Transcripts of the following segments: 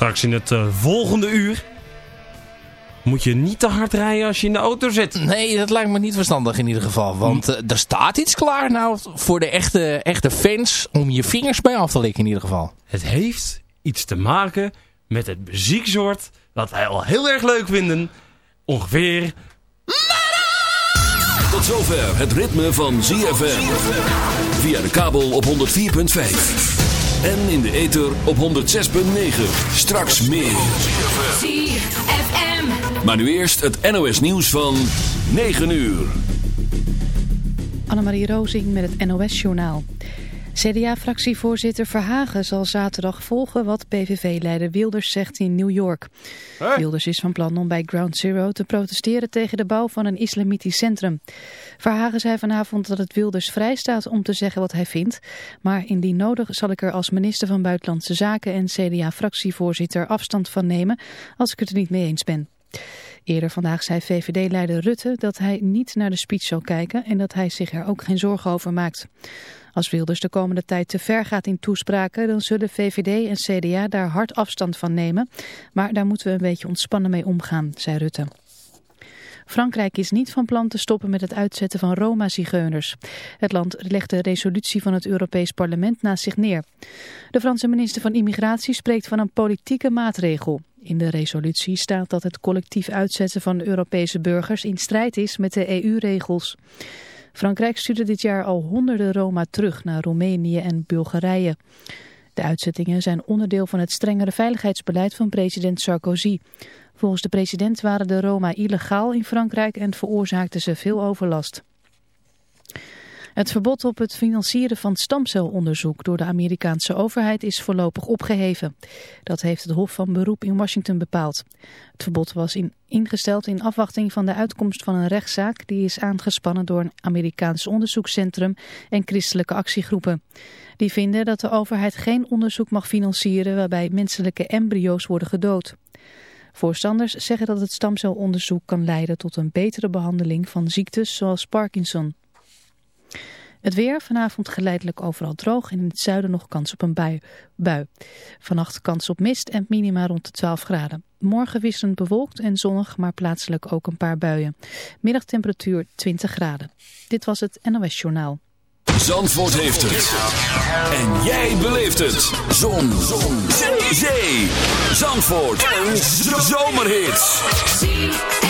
Straks in het uh, volgende uur moet je niet te hard rijden als je in de auto zit. Nee, dat lijkt me niet verstandig in ieder geval. Want uh, er staat iets klaar nou voor de echte, echte fans om je vingers bij af te likken in ieder geval. Het heeft iets te maken met het muzieksoort dat wij al heel erg leuk vinden. Ongeveer... Tot zover het ritme van ZFM. Via de kabel op 104.5. En in de ether op 106.9. Straks meer. ZFM. Maar nu eerst het NOS nieuws van 9 uur. Annemarie Rozing met het NOS journaal. CDA-fractievoorzitter Verhagen zal zaterdag volgen wat PVV-leider Wilders zegt in New York. Wilders is van plan om bij Ground Zero te protesteren tegen de bouw van een islamitisch centrum. Verhagen zei vanavond dat het Wilders vrij staat om te zeggen wat hij vindt. Maar indien nodig zal ik er als minister van Buitenlandse Zaken en CDA-fractievoorzitter afstand van nemen als ik het er niet mee eens ben. Eerder vandaag zei VVD-leider Rutte dat hij niet naar de speech zal kijken en dat hij zich er ook geen zorgen over maakt. Als Wilders de komende tijd te ver gaat in toespraken, dan zullen VVD en CDA daar hard afstand van nemen. Maar daar moeten we een beetje ontspannen mee omgaan, zei Rutte. Frankrijk is niet van plan te stoppen met het uitzetten van Roma-zigeuners. Het land legt de resolutie van het Europees Parlement naast zich neer. De Franse minister van Immigratie spreekt van een politieke maatregel. In de resolutie staat dat het collectief uitzetten van Europese burgers in strijd is met de EU-regels. Frankrijk stuurde dit jaar al honderden Roma terug naar Roemenië en Bulgarije. De uitzettingen zijn onderdeel van het strengere veiligheidsbeleid van president Sarkozy. Volgens de president waren de Roma illegaal in Frankrijk en veroorzaakten ze veel overlast. Het verbod op het financieren van stamcelonderzoek door de Amerikaanse overheid is voorlopig opgeheven. Dat heeft het Hof van Beroep in Washington bepaald. Het verbod was in, ingesteld in afwachting van de uitkomst van een rechtszaak die is aangespannen door een Amerikaans onderzoekscentrum en christelijke actiegroepen. Die vinden dat de overheid geen onderzoek mag financieren waarbij menselijke embryo's worden gedood. Voorstanders zeggen dat het stamcelonderzoek kan leiden tot een betere behandeling van ziektes zoals Parkinson. Het weer, vanavond geleidelijk overal droog en in het zuiden nog kans op een bui. bui. Vannacht kans op mist en minima rond de 12 graden. Morgen wisselend bewolkt en zonnig, maar plaatselijk ook een paar buien. Middagtemperatuur 20 graden. Dit was het NOS Journaal. Zandvoort heeft het. En jij beleeft het. Zon. Zon. Zee. Zandvoort. Een zomerhit.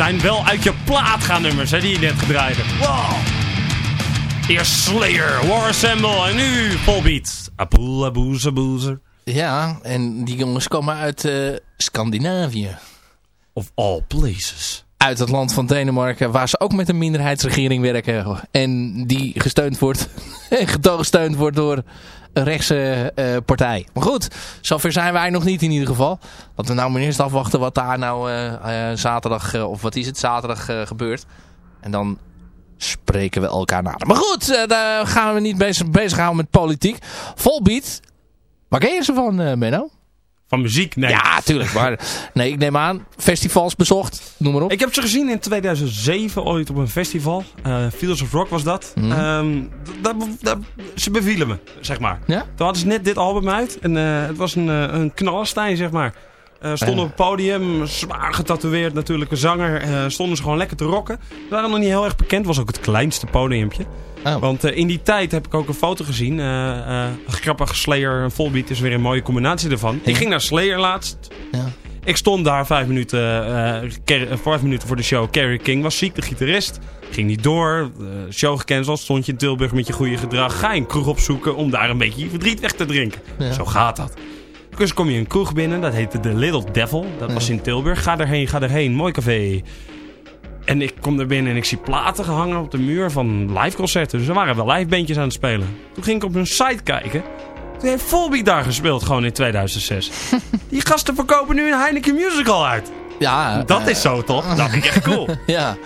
Zijn wel uit je plaat gaan nummers, hè, die je net gedraaid hebt. Wow! Eerst Slayer, War Assemble en nu Volbeat. Apoel, aboezer, boezer. Ja, en die jongens komen uit uh, Scandinavië. Of all places. Uit het land van Denemarken, waar ze ook met een minderheidsregering werken. En die gesteund wordt, gesteund wordt door rechtse uh, partij. Maar goed, zover zijn wij nog niet in ieder geval. Laten we nou maar eerst afwachten wat daar nou uh, zaterdag, of wat is het, zaterdag gebeurt. En dan spreken we elkaar nader. Maar goed, daar gaan we niet bezig, bezighouden met politiek. Volbeat, waar ken je ze van, Menno? Van muziek? Nee. Ja, tuurlijk. Maar nee, ik neem aan. Festivals bezocht, noem maar op. Ik heb ze gezien in 2007 ooit op een festival. Uh, Fields of Rock was dat. Mm. Um, ze bevielen me, zeg maar. Ja? Toen hadden ze net dit album uit. En uh, het was een, uh, een knallenstein, zeg maar. Uh, stonden op het podium, zwaar getatoeëerd natuurlijk, een zanger. Uh, stonden ze gewoon lekker te rocken. Ze waren nog niet heel erg bekend, was ook het kleinste podiumpje. Oh. Want uh, in die tijd heb ik ook een foto gezien. Uh, grappig, Slayer en Volbeat is weer een mooie combinatie ervan. Ik ging naar Slayer laatst. Ja. Ik stond daar vijf minuten, vijf minuten voor de show. Carrie King was ziek, de gitarist. Ging niet door. show gecanceld. Stond je in Tilburg met je goede gedrag. Ga je een kroeg opzoeken om daar een beetje je verdriet weg te drinken. Ja. Zo gaat dat. Dus kom je een kroeg binnen. Dat heette The Little Devil. Dat was in Tilburg. Ga erheen, ga erheen. Mooi café. En ik kom er binnen en ik zie platen gehangen op de muur van liveconcerten. Dus er waren wel livebandjes aan het spelen. Toen ging ik op hun site kijken. Toen heeft Volbeat daar gespeeld, gewoon in 2006. Die gasten verkopen nu een Heineken Musical uit. Ja. Dat is zo toch? Dat vind ik echt cool. ja.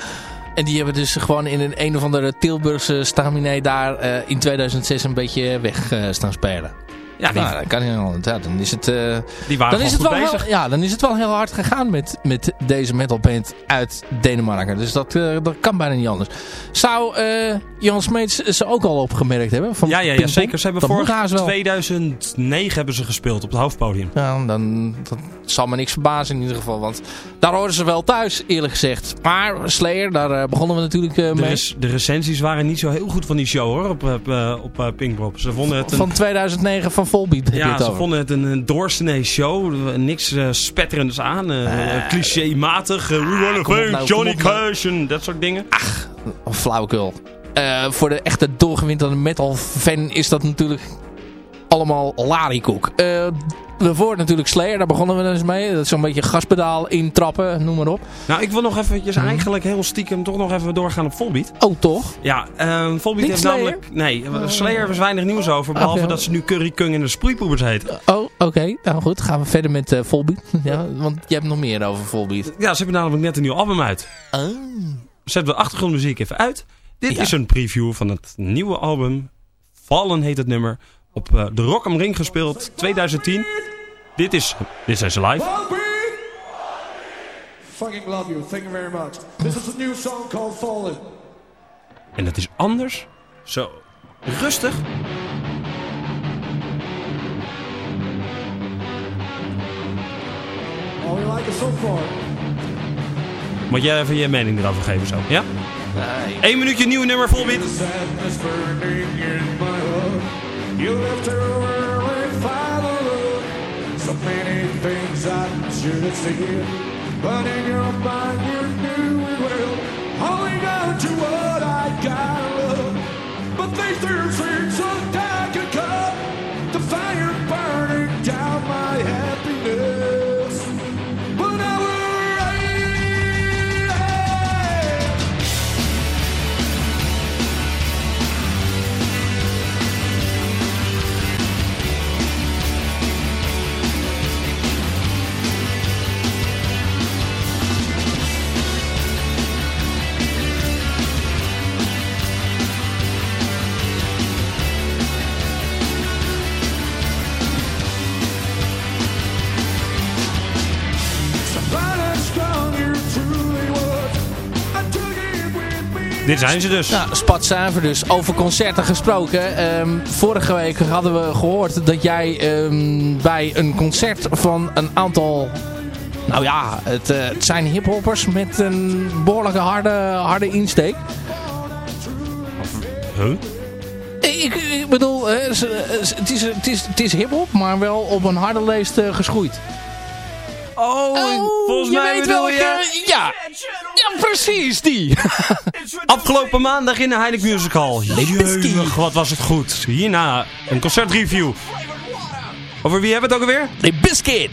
En die hebben dus gewoon in een een of andere Tilburgse staminé daar uh, in 2006 een beetje weg uh, staan spelen. Ja, die... nou, dat kan. Ja, dan is het, uh, die waren dan is het wel bezig. Heel, ja, dan is het wel heel hard gegaan met, met deze metalband uit Denemarken. Dus dat, uh, dat kan bijna niet anders. Zou uh, Jan Smeets ze ook al opgemerkt hebben? Van ja, ja, ja zeker. Ze hebben vorig 2009 hebben ze gespeeld op het hoofdpodium. Ja, dan dat zal me niks verbazen in ieder geval. Want daar horen ze wel thuis, eerlijk gezegd. Maar Slayer, daar begonnen we natuurlijk mee. De, res, de recensies waren niet zo heel goed van die show hoor, op, op, op Pinkpop. Ze vonden het een... Van 2009 van Ja, ze vonden het een, een doorsnee show. Niks uh, spetterends aan. Uh, uh, clichématig. Uh, we wanna thank nou, Johnny Cash en dat soort dingen. Ach, flauwekul. voor de echte doorgewinterde metal fan is dat natuurlijk allemaal larikoek. Uh, voor natuurlijk Slayer, daar begonnen we dus mee. Dat is zo'n beetje gaspedaal intrappen, noem maar op. Nou, ik wil nog eventjes hmm. eigenlijk heel stiekem toch nog even doorgaan op Volbeat. Oh, toch? Ja, uh, Volbeat heeft namelijk... Nee, Slayer is weinig nieuws over, behalve dat ze nu Curry Kung en de Sproeipoepers heet. Oh, oké. Okay. Nou goed, gaan we verder met uh, Volbeat. ja, want je hebt nog meer over Volbeat. Ja, ze hebben namelijk net een nieuw album uit. Oh. Zetten we de achtergrondmuziek even uit. Dit is een preview van het nieuwe album. Fallen heet het nummer op uh, de Rock am Ring gespeeld 2010. Dit is, dit zijn ze live. Fucking love you, thank you very much. This is a new song called Fallen. En het is anders. Zo rustig. You like it so far. Moet jij even je mening erover geven zo, ja? Nee. Eén minuutje nieuwe nummer vol beat. You left her early, father. So many things I should have said. But in your mind, you knew it well. Holding on to what I got love. But these tears seem Dit zijn ze dus. Nou, Spat Zuiver dus. Over concerten gesproken. Um, vorige week hadden we gehoord dat jij um, bij een concert van een aantal... Nou ja, het, uh, het zijn hiphoppers met een behoorlijke harde, harde insteek. Huh? Ik, ik bedoel, uh, het is, het is, het is hiphop, maar wel op een harde leest geschoeid. Oh, volgens je mij weet bedoel wel. je... Ja. ja, precies, die. Afgelopen maandag in de Heineken Musical. Jemig, wat was het goed. Hierna een concertreview. Over wie hebben we het ook alweer? De Biscuit.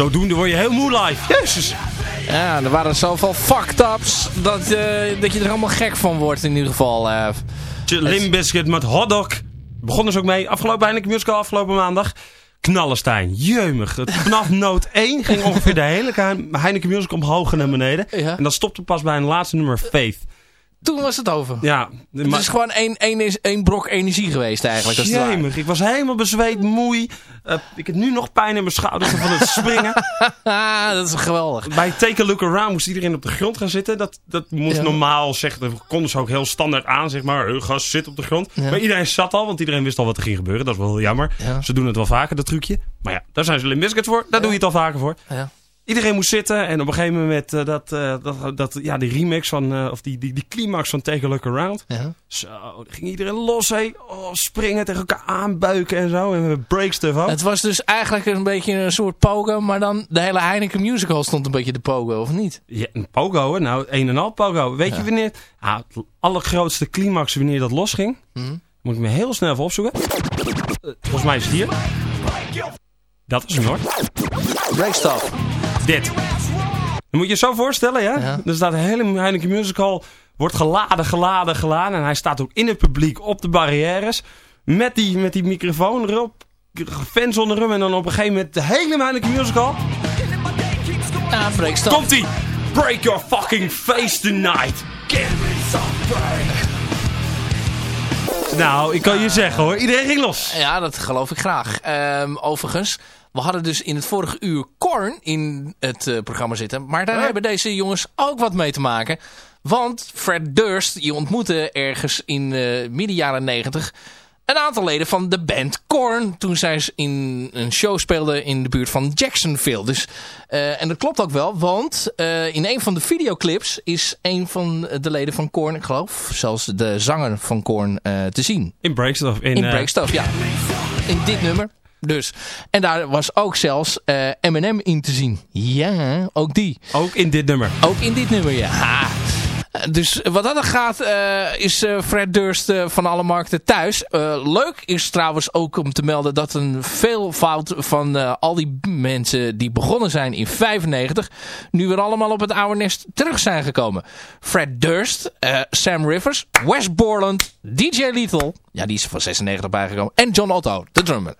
Zodoende word je heel moe live. Jezus. Ja, er waren zoveel fucked ups dat, eh, dat je er helemaal gek van wordt in ieder geval. eh. Limbiscuit met hotdog. Begon dus ook mee. Afgelopen Heineken Musical, afgelopen maandag. Knallenstein. Jeumig. Het- Vanaf noot 1 ging ongeveer de hele Heineken Musical omhoog en naar beneden. Ja. En dat stopte pas bij een laatste nummer, Faith. Toen was het over. Ja. Het is gewoon één, één, één brok energie geweest eigenlijk. Als. Jemig. Ik was helemaal bezweet, moei. Eh, ik heb nu nog pijn in mijn schouders van het springen. Dat is geweldig. Bij Take a Look Around moest iedereen op de grond gaan zitten. Dat, dat moest Ja. normaal, zeg, dat konden ze ook heel standaard aan, zeg maar. "Hey, gast, zit op de grond. Ja. Maar iedereen zat al, want iedereen wist al wat er ging gebeuren. Dat is wel heel jammer. Ja. Ze doen het wel vaker, dat trucje. Maar ja, daar zijn ze Limp Bizkit voor. Daar doe je het al vaker voor. Ja. Iedereen moest zitten en op een gegeven moment eh, dat, eh, dat, dat, ja, die remix van, eh, of die, die, die climax van Take a Look Around. Ja. Zo, dan ging iedereen los, hé. Oh, springen, tegen elkaar aanbuiken en zo. En we breakstuff ook. Het was dus eigenlijk een beetje een soort pogo, maar dan de hele Heineken Musical stond een beetje de pogo, of niet? Ja, een pogo, hè? nou, een en al pogo. Weet je wanneer? Ah, het allergrootste climax wanneer dat losging. Hm? Moet ik me heel snel even opzoeken. Volgens mij is het hier. Dat is hem hoor. Breakstuff. Dit. Dan moet je je zo voorstellen, ja? Ja. Er staat een hele Heineken Musical, wordt geladen, geladen, geladen. En hij staat ook in het publiek op de barrières. Met die, met die microfoon erop. Fans onder hem. En dan op een gegeven moment de hele Heineken Musical. Ja, breekstap. Komt ie! Break your fucking face tonight! Give me some break! Nou, ik kan je zeggen hoor, iedereen ging los. Ja, dat geloof ik graag. Ehm, overigens, we hadden dus in het vorige uur Korn in het eh, programma zitten. Maar daar hebben deze jongens ook wat mee te maken. Want Fred Durst, je ontmoette ergens in eh midden jaren negentig... een aantal leden van de band Korn... toen zij in een show speelden in de buurt van Jacksonville. Dus, eh, en dat klopt ook wel, want in een van de videoclips... is een van de leden van Korn, ik geloof... zelfs de zanger van Korn te zien. In Breakstuff. In, In Breakstuff, ja. In dit nummer. Dus. En daar was ook zelfs eh Eminem in te zien. Ja, ook die. ook in dit nummer. Ook in dit nummer, ja. Ha. Eh, Dus wat dat gaat, eh, is eh, Fred Durst van alle markten thuis. Leuk is trouwens ook om te melden dat een veelvoud van al die mensen die begonnen zijn in 95... nu weer allemaal op het oude nest terug zijn gekomen. Fred Durst, Sam Rivers, Wes Borland, DJ Lethal... ja, die is van 96 bijgekomen... en John Otto, de drummer.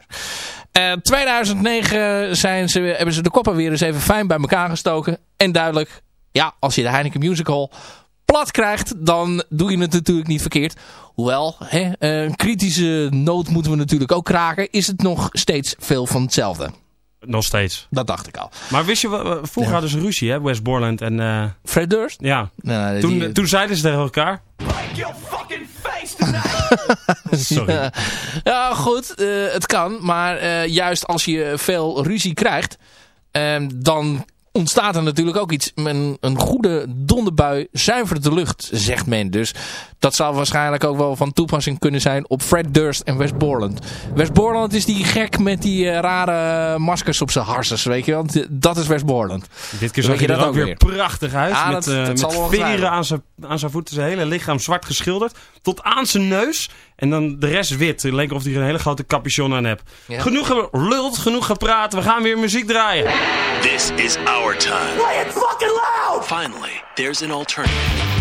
Eh 2009 zijn ze, hebben ze de koppen weer eens even fijn bij elkaar gestoken. En duidelijk, ja, als je de Heineken Musical plat krijgt, dan doe je het natuurlijk niet verkeerd. Hoewel, hè, een kritische noot moeten we natuurlijk ook kraken. Is het nog steeds veel van hetzelfde. Nog steeds. Dat dacht ik al. Maar wist je, vroeger Ja. hadden ze ruzie hè, West Borland en... eh, Fred Durst? ja, Nou, toen, die- toen zeiden ze tegen elkaar... Sorry. Ja, ja, goed, eh, het kan. Maar eh, juist als je veel ruzie krijgt, eh, dan ontstaat er natuurlijk ook iets. Een, een goede donderbui zuivert de lucht, zegt men. Dus dat zou waarschijnlijk ook wel van toepassing kunnen zijn op Fred Durst en West Borland. West Borland is die gek met die eh, rare maskers op zijn harses, weet je wel. Dat is West Borland. Dit keer zag je dat ook weer weer? prachtig uit. Ja, met dat- eh, dat met veren aan zijn, aan zijn voeten. Zijn hele lichaam zwart geschilderd. Tot aan zijn neus. En dan de rest wit. Het leek of hij een hele grote capuchon aan hebt. Ja. Genoeg geluld, genoeg gepraat. We gaan weer muziek draaien. This is our time. Play it fucking loud! Finally, there's an alternative.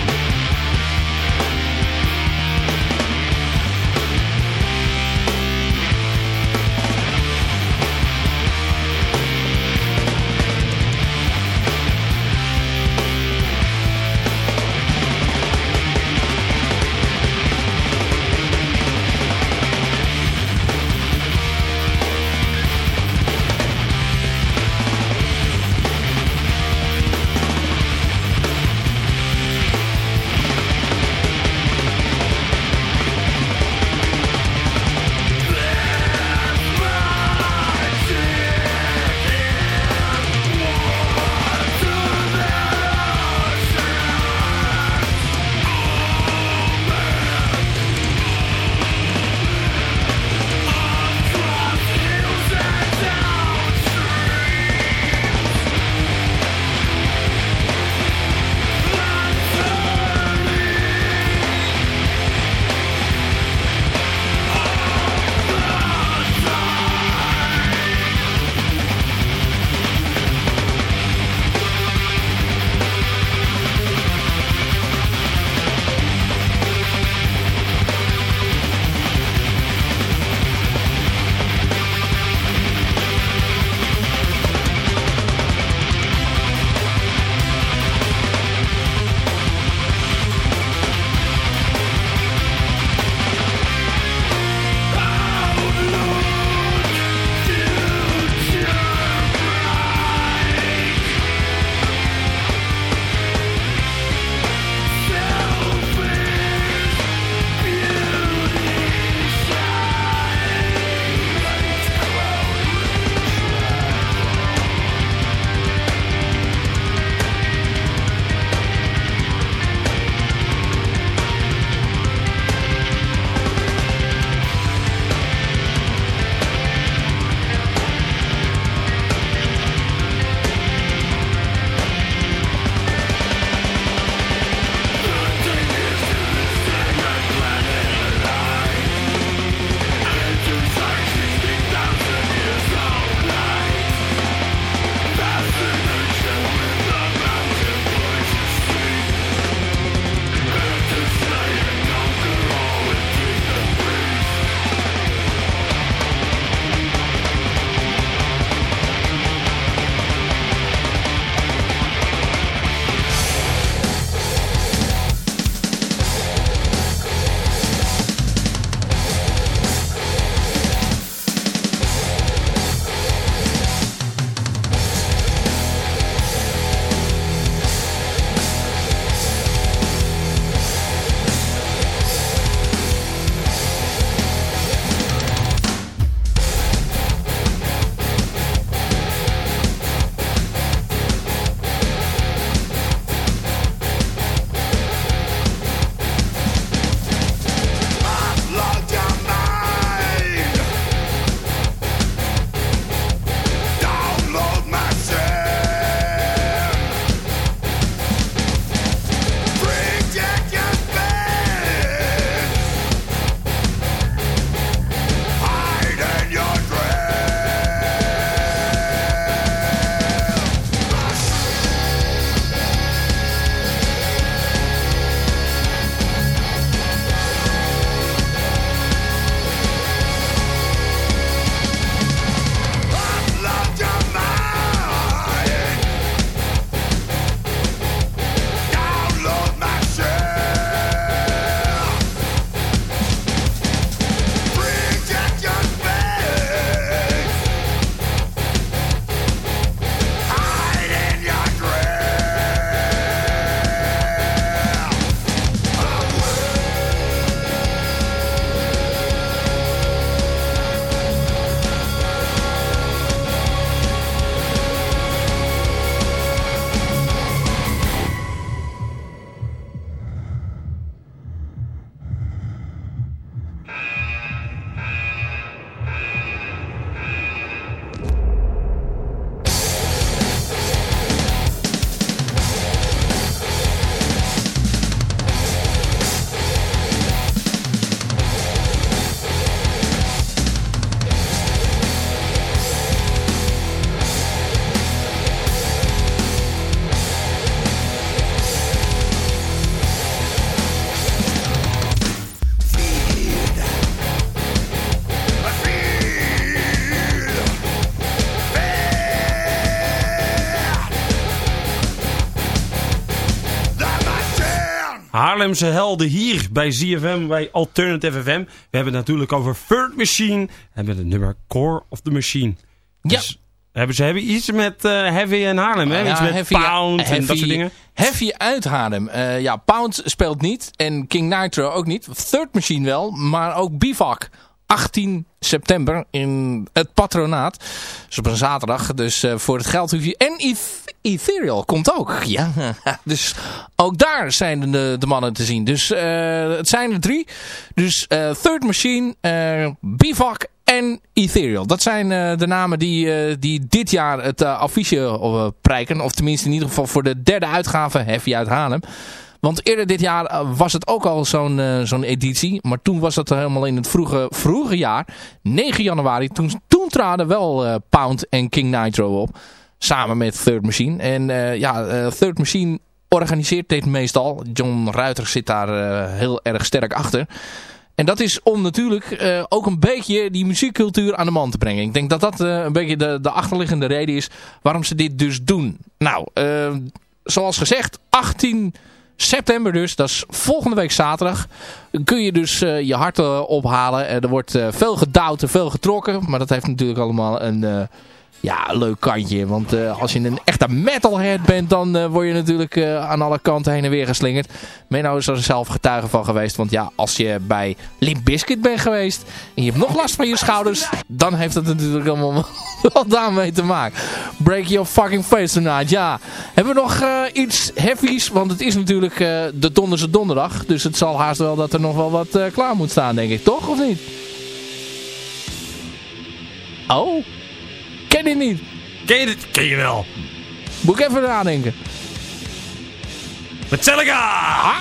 Haarlemse helden hier bij ZFM, bij Alternative FM. We hebben het natuurlijk over Third Machine. We hebben het nummer Core of the Machine. Ja. Dus hebben ze hebben iets met uh, Heavy en Haarlem, hè? Ja, iets met Heavy- Pound en dat soort dingen. Heavy uit Haarlem. Eh, ja, Pound speelt niet. En King Nitro ook niet. Third Machine wel. Maar ook Bivak. 18 september in het patronaat. Dus op een zaterdag. Dus eh, voor het geld hoef je... En Ethereal komt ook. Ja. dus ook daar zijn de, de mannen te zien. Dus eh, het zijn er drie. Dus eh, Third Machine, Bivak en Ethereal. Dat zijn de namen die, die dit jaar het uh, affiche prijken. Of tenminste in ieder geval voor de derde uitgave Heavy uit Haarlem. Want eerder dit jaar was het ook al zo'n zo'n editie. Maar toen was dat helemaal in het vroege, vroege jaar. 9 januari. Toen, toen traden wel Pound en King Nitro op. Samen met Third Machine. En eh, ja, eh, Third Machine organiseert dit meestal. John Ruiter zit daar eh, heel erg sterk achter. En dat is om natuurlijk ook een beetje die muziekcultuur aan de man te brengen. Ik denk dat dat een beetje de, de achterliggende reden is waarom ze dit dus doen. Nou, zoals gezegd, 18 september dus, dat is volgende week zaterdag, kun je dus je hart ophalen. Er wordt veel gedouwd en veel getrokken, maar dat heeft natuurlijk allemaal een... ja, leuk kantje. Want eh, als je een echte metalhead bent, dan eh, word je natuurlijk eh, aan alle kanten heen en weer geslingerd. Menno is er zelf getuige van geweest. Want ja, als je bij Limp Bizkit bent geweest en je hebt nog last van je schouders, dan heeft dat natuurlijk allemaal wat daarmee te maken. Break your fucking face tonight. Ja, hebben we nog iets heavies? Want het is natuurlijk de donderse donderdag. Dus het zal haast wel dat er nog wel wat klaar moet staan, denk ik. Toch, of niet? Oh, ken je niet? Ken je dit? Ken je wel. Moet ik even nadenken. Metallica!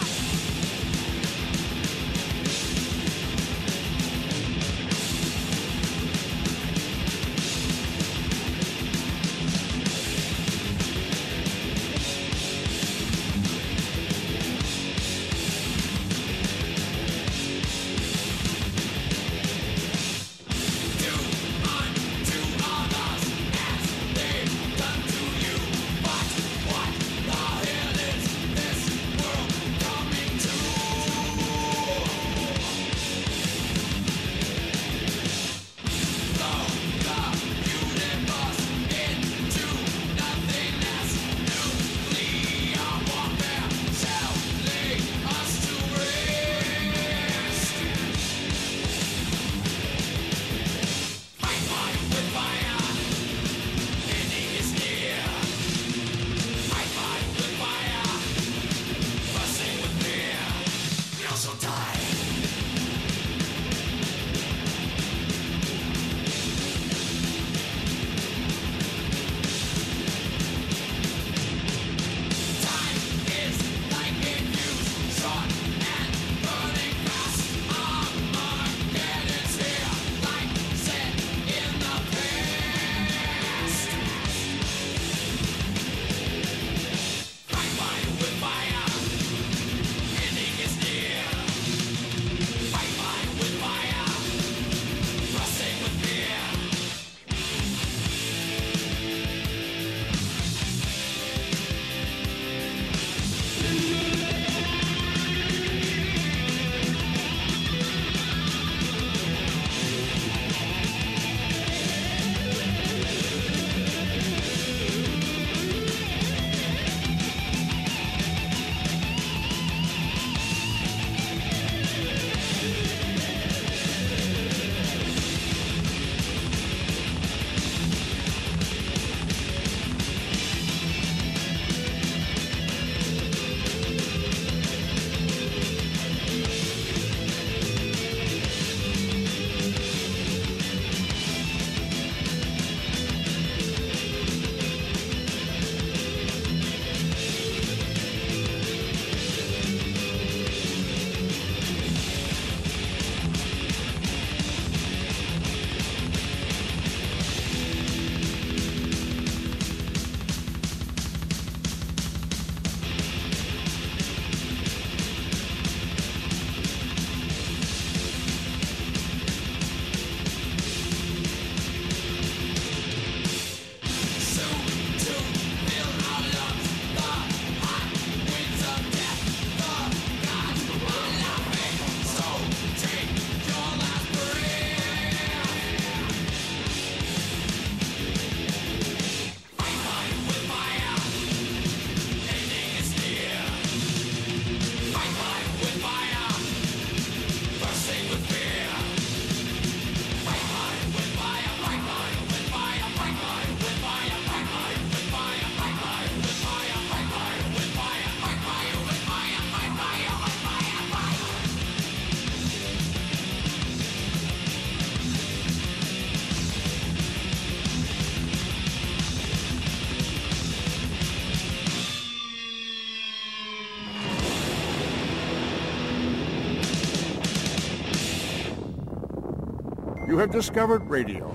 have discovered radio.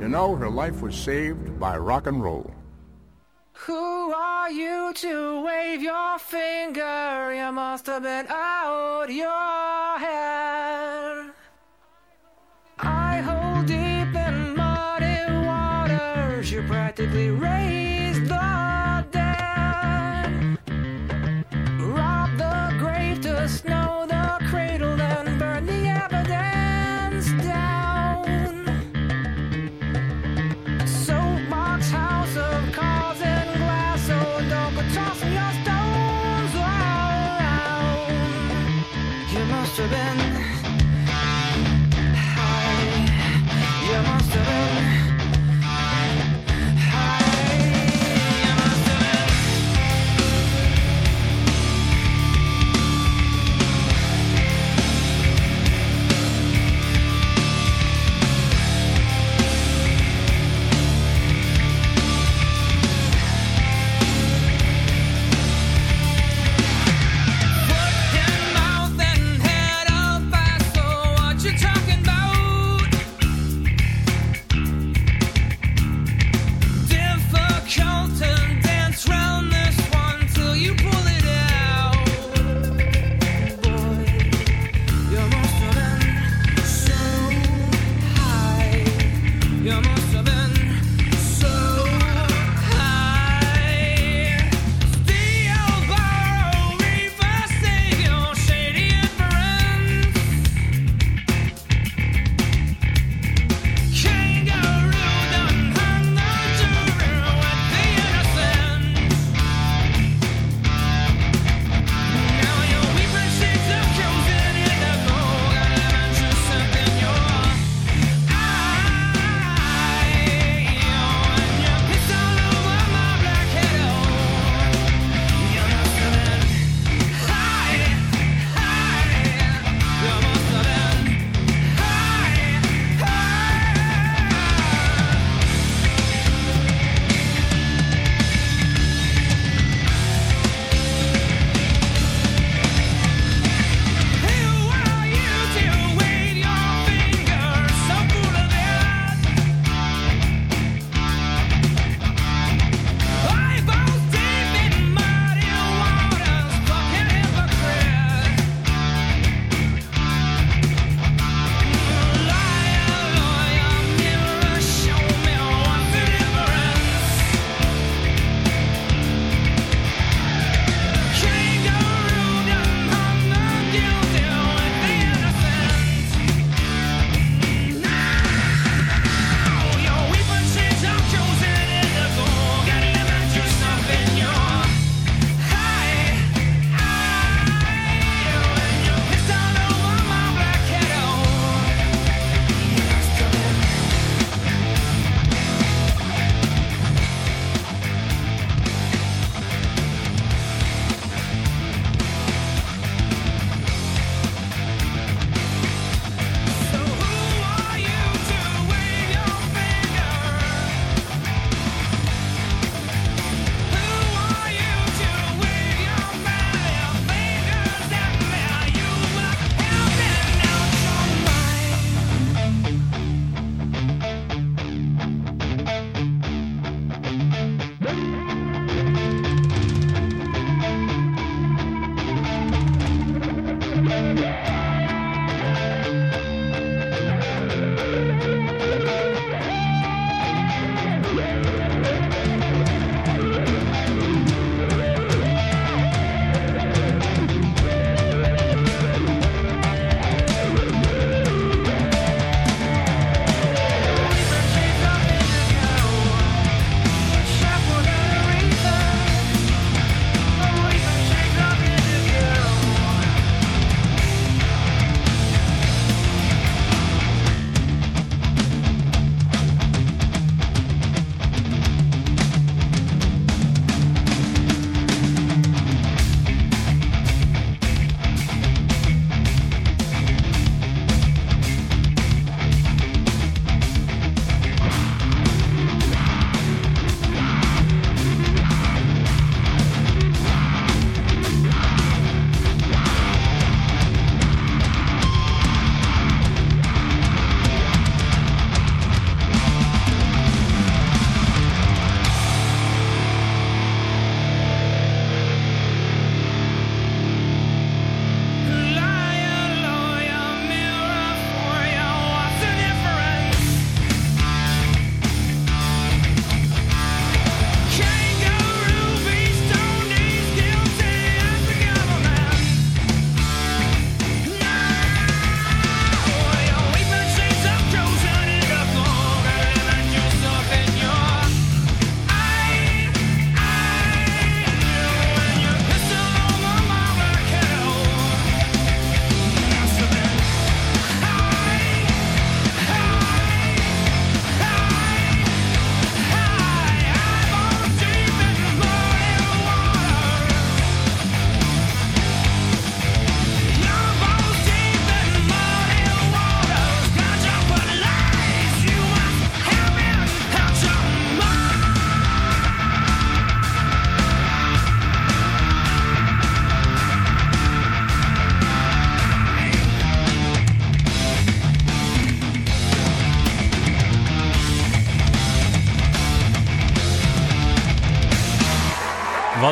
You know, her life was saved by rock and roll. Who are you to wave your finger? You must have been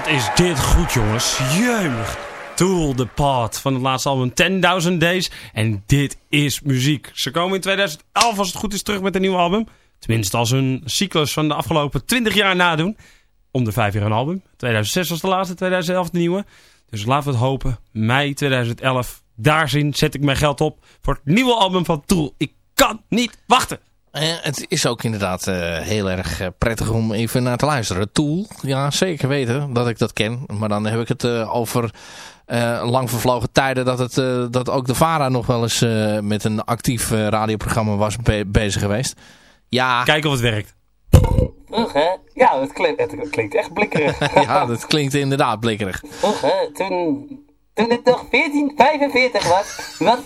is dit goed, jongens. Jeumig. Tool the Path van het laatste album 10.000 Days. En dit is muziek. Ze komen in 2011, als het goed is, terug met een nieuw album. Tenminste, als hun cyclus van de afgelopen 20 jaar nadoen. Om de vijf jaar een album. 2006 was de laatste, 2011 de nieuwe. Dus laten we het hopen. Mei 2011. Daar zien zet ik mijn geld op voor het nieuwe album van Tool. Ik kan niet wachten. Eh, het is ook inderdaad eh, heel erg eh, prettig om even naar te luisteren. Tool, ja zeker weten dat ik dat ken. Maar dan heb ik het over eh, lang vervlogen tijden dat, het, eh, dat ook de VARA nog wel eens eh, met een actief radioprogramma was be- bezig geweest. Ja, Kijken of het werkt. Hè? Ja, het klinkt, het klinkt echt blikkerig. ja, dat klinkt inderdaad blikkerig. Hè? Toen, toen het nog 1445 was, was,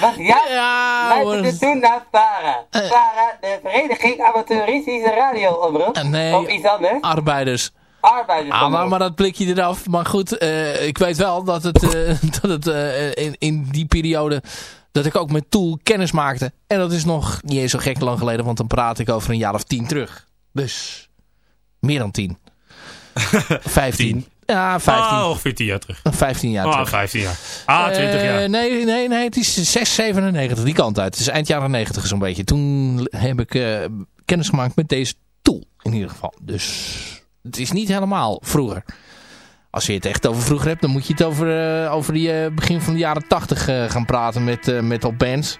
was ja, Ja, luisterde toen naar VARA. VARA, de Vereniging Amateuristische Radioomroep. Eh, nee. Of iets anders. Arbeiders. Arbeiders. Ah, maar, maar dat blik je eraf. Maar goed, eh, ik weet wel dat het, eh, dat het eh, in, in die periode... dat ik ook met Tool kennis maakte. En dat is nog niet eens zo gek lang geleden. Want dan praat ik over een jaar of tien terug. Dus meer dan tien. Vijftien. Ja, vijftien. Oh, ongeveer 10 jaar terug. Vijftien jaar Ah, terug. 15 jaar. Ah, 20 Eh, jaar. nee, nee, nee, het is 6, 97, die kant uit. Het is eind jaren 90 zo'n beetje. Toen heb ik eh, kennis gemaakt met deze tool, in ieder geval. Dus het is niet helemaal vroeger. Als je het echt over vroeger hebt, dan moet je het over, eh, over die begin van de jaren 80 eh, gaan praten met eh, metal bands.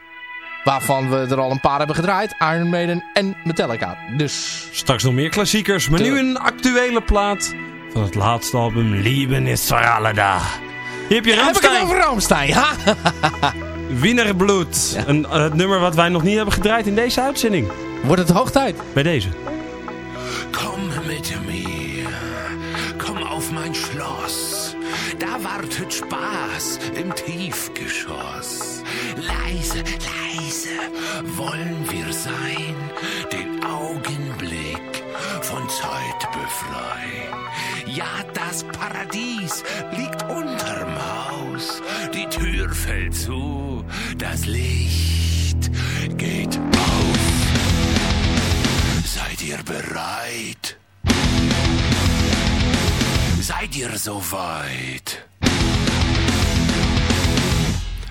Waarvan we er al een paar hebben gedraaid. Iron Maiden en Metallica. Dus Straks nog meer klassiekers, maar De- nu een actuele plaat van het laatste album Lieben alle da. Hier heb je heb ik het Ramstein, over Ramstein. Ha? Wiener Bloed. Een eh, nummer wat wij nog niet hebben gedraaid in deze uitzending. Wordt het hoog tijd? Bij deze. Komm mit mir, komm auf mein Schloss. Da wartet Spaß im Tiefgeschoss. Leise, leise wollen wir sein, den Augenblick von Zeit befreien. Ja, das Paradies liegt unterm Haus. Die Tür fällt zu, das Licht geht auf. Seid ihr bereit? Seid ihr soweit?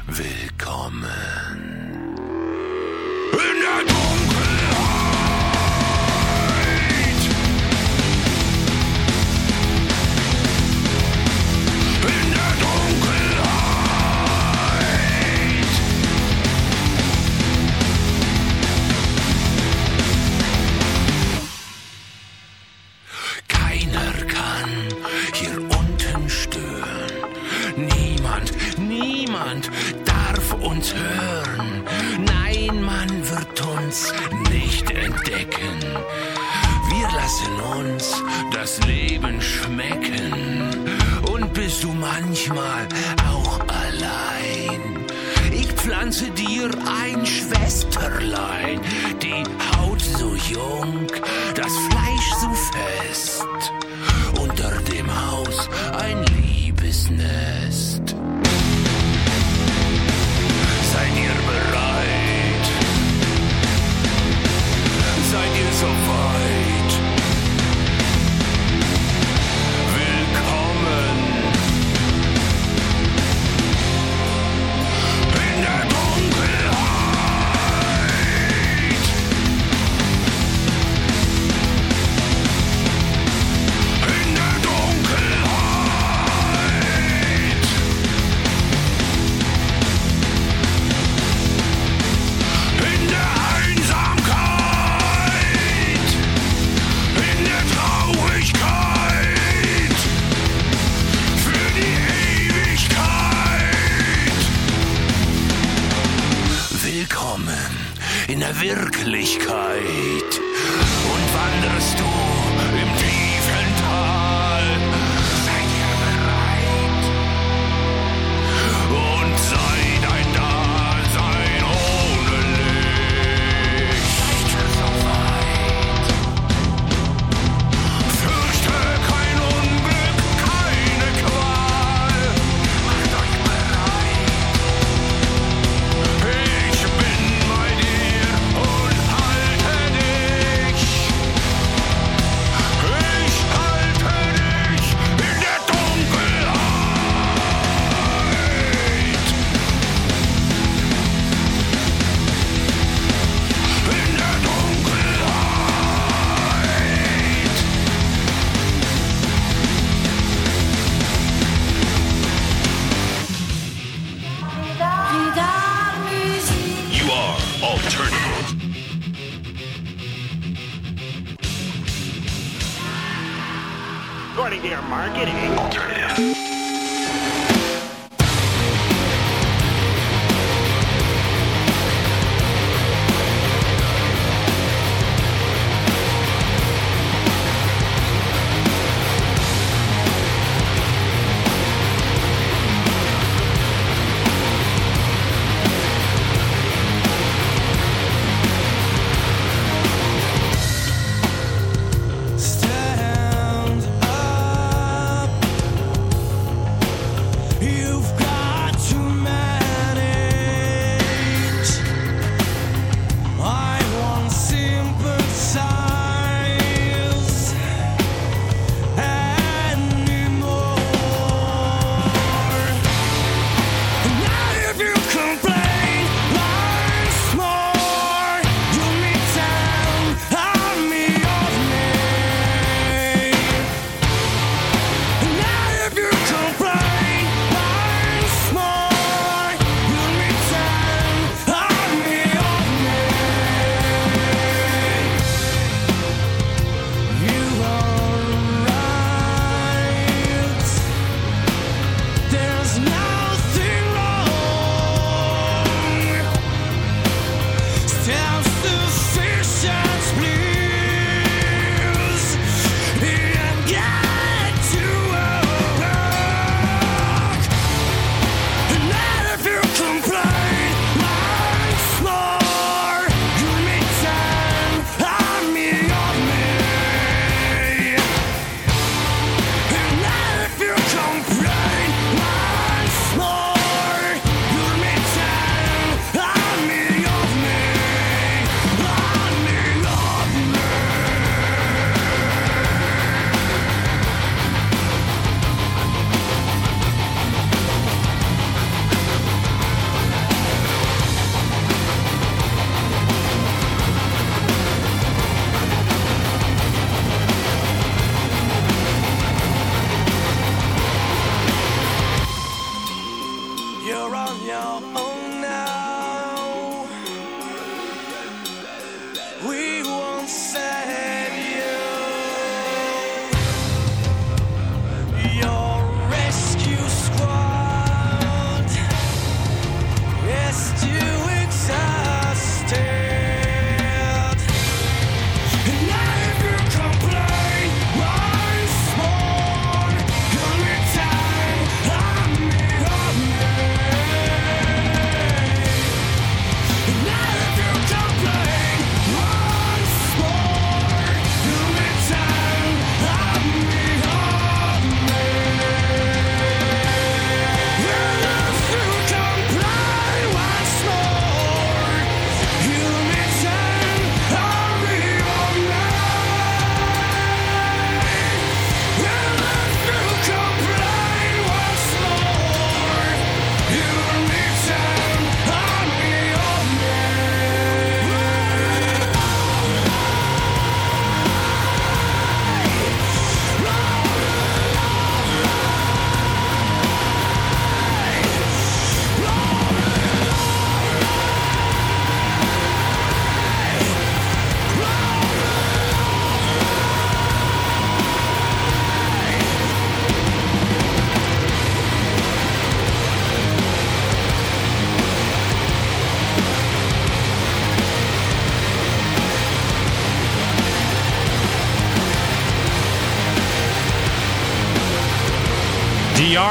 Willkommen in der Dunkelheit.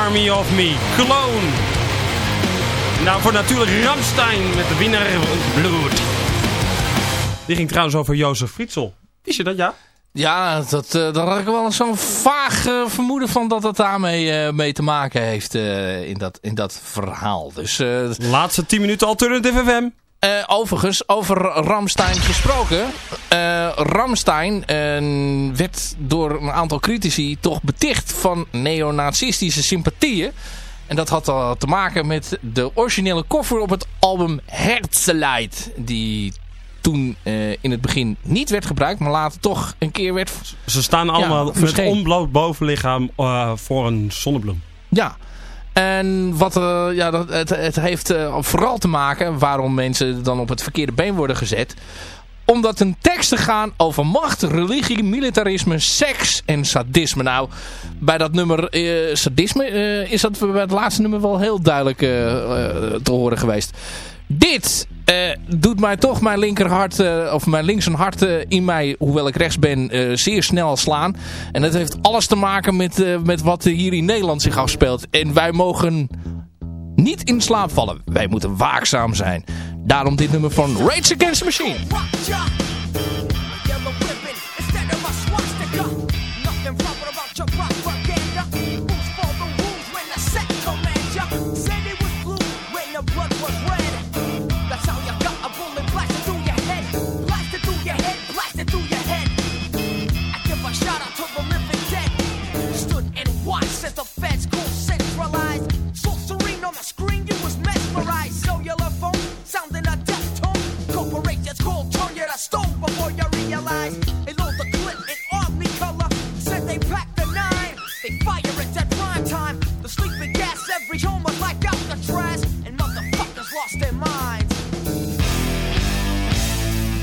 Army of Me, Clone. Nou, voor natuurlijk Ramstein met de winnaar Bloed. Die ging trouwens over Jozef Frietsel. Wist je dat, ja? Ja, dat, eh, daar had ik wel zo'n vaag eh, vermoeden van dat het daarmee eh, mee te maken heeft in, dat, in dat verhaal. Dus, Laatste 10 minuten Alternative FM. Eh, overigens, over Ramstein gesproken. Eh Ramstein eh, werd door een aantal critici toch beticht van neonazistische sympathieën. En dat had te maken met de originele koffer op het album Herzeleid. Die toen in het begin niet werd gebruikt, maar later toch een keer werd... Ze staan allemaal met verscheen. onbloot bovenlichaam voor een zonnebloem. Ja. En wat, eh, ja, dat, het, het heeft eh, vooral te maken waarom mensen dan op het verkeerde been worden gezet. omdat hun teksten gaan over macht, religie, militarisme, seks en sadisme. Nou, bij dat nummer eh, sadisme is dat bij het laatste nummer wel heel duidelijk te horen geweest. Dit doet mij toch mijn linkerhart, eh, of mijn linkse hart eh, in mij, hoewel ik rechts ben, eh, zeer snel slaan. En dat heeft alles te maken met, eh, met wat hier in Nederland zich afspeelt. En wij mogen niet in slaap vallen. Wij moeten waakzaam zijn. Daarom dit nummer van Rage Against the Machine. Realize. They load the clip in army color. Said they packed the nine. They fire it at prime time. The sleeping gas every home was like out the trash. And motherfuckers lost their minds.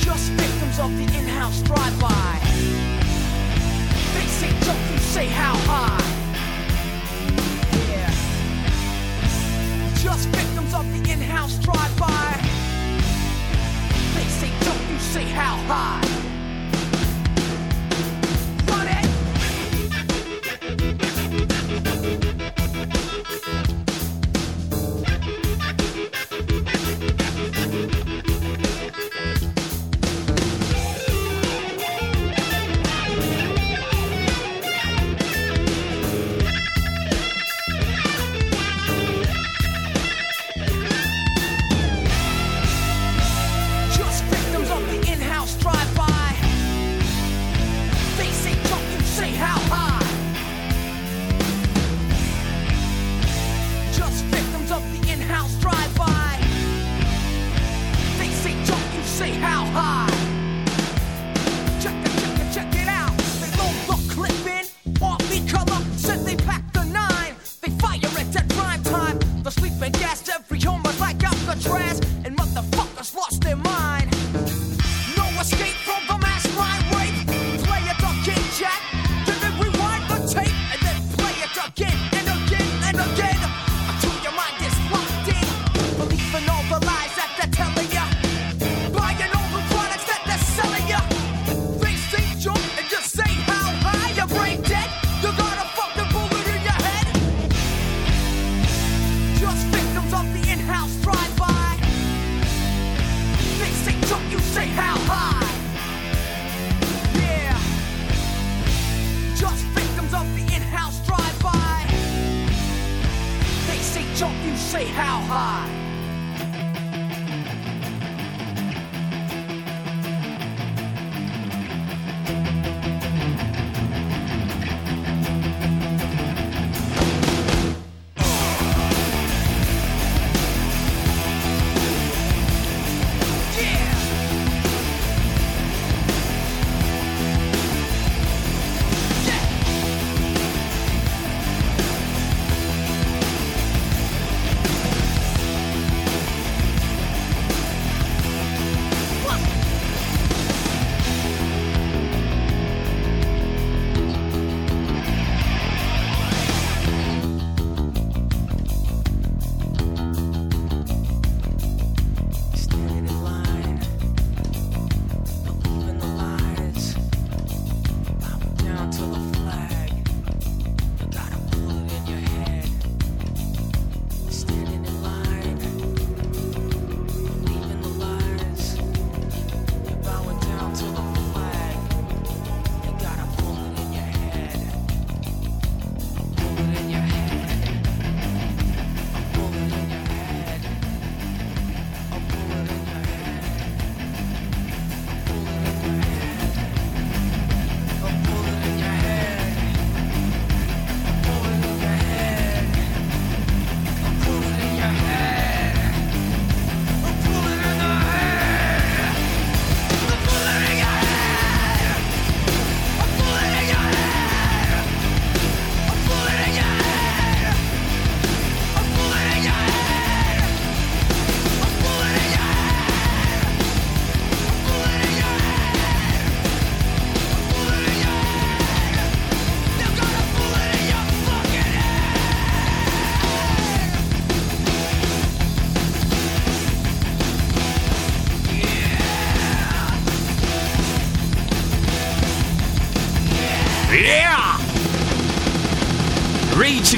Just victims of the in-house drive-by. They say jump, you say how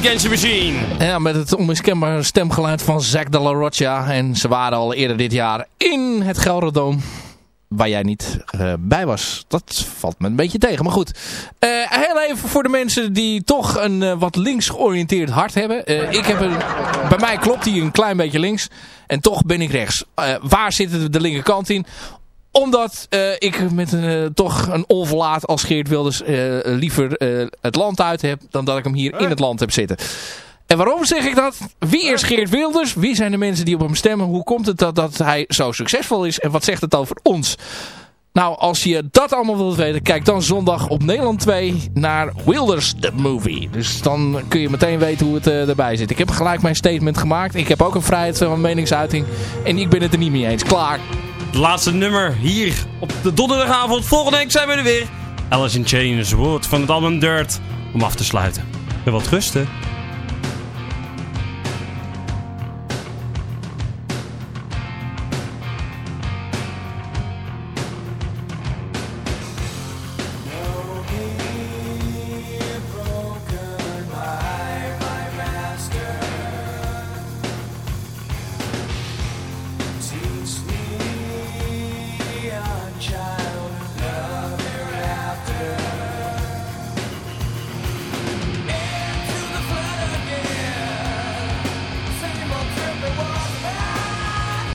Against. Ja, met het onmiskenbare stemgeluid van Zack de la Rocha. En ze waren al eerder dit jaar in het Gelderdoom. Waar jij niet eh, bij was. Dat valt me een beetje tegen. Maar goed. Eh, heel even voor de mensen die toch een eh, wat links georiënteerd hart hebben. Ik heb een, bij mij klopt die een klein beetje links. En toch ben ik rechts. Waar zit de linkerkant in? Omdat eh, ik met een, eh, toch een onverlaat als Geert Wilders eh, liever het land uit heb. Dan dat ik hem hier in het land heb zitten. En waarom zeg ik dat? Wie is Geert Wilders? Wie zijn de mensen die op hem stemmen? Hoe komt het dat, dat hij zo succesvol is? En wat zegt het over ons? Nou, als je dat allemaal wilt weten, kijk dan zondag op Nederland 2 naar Wilders the Movie. Dus dan kun je meteen weten hoe het erbij zit. Ik heb gelijk mijn statement gemaakt. Ik heb ook een vrijheid van meningsuiting. En ik ben het er niet mee eens. Klaar. Laatste nummer hier op de donderdagavond. Volgende week zijn we er weer. Alice in Chains, woord van het album Dirt. Om af te sluiten. En wat rusten.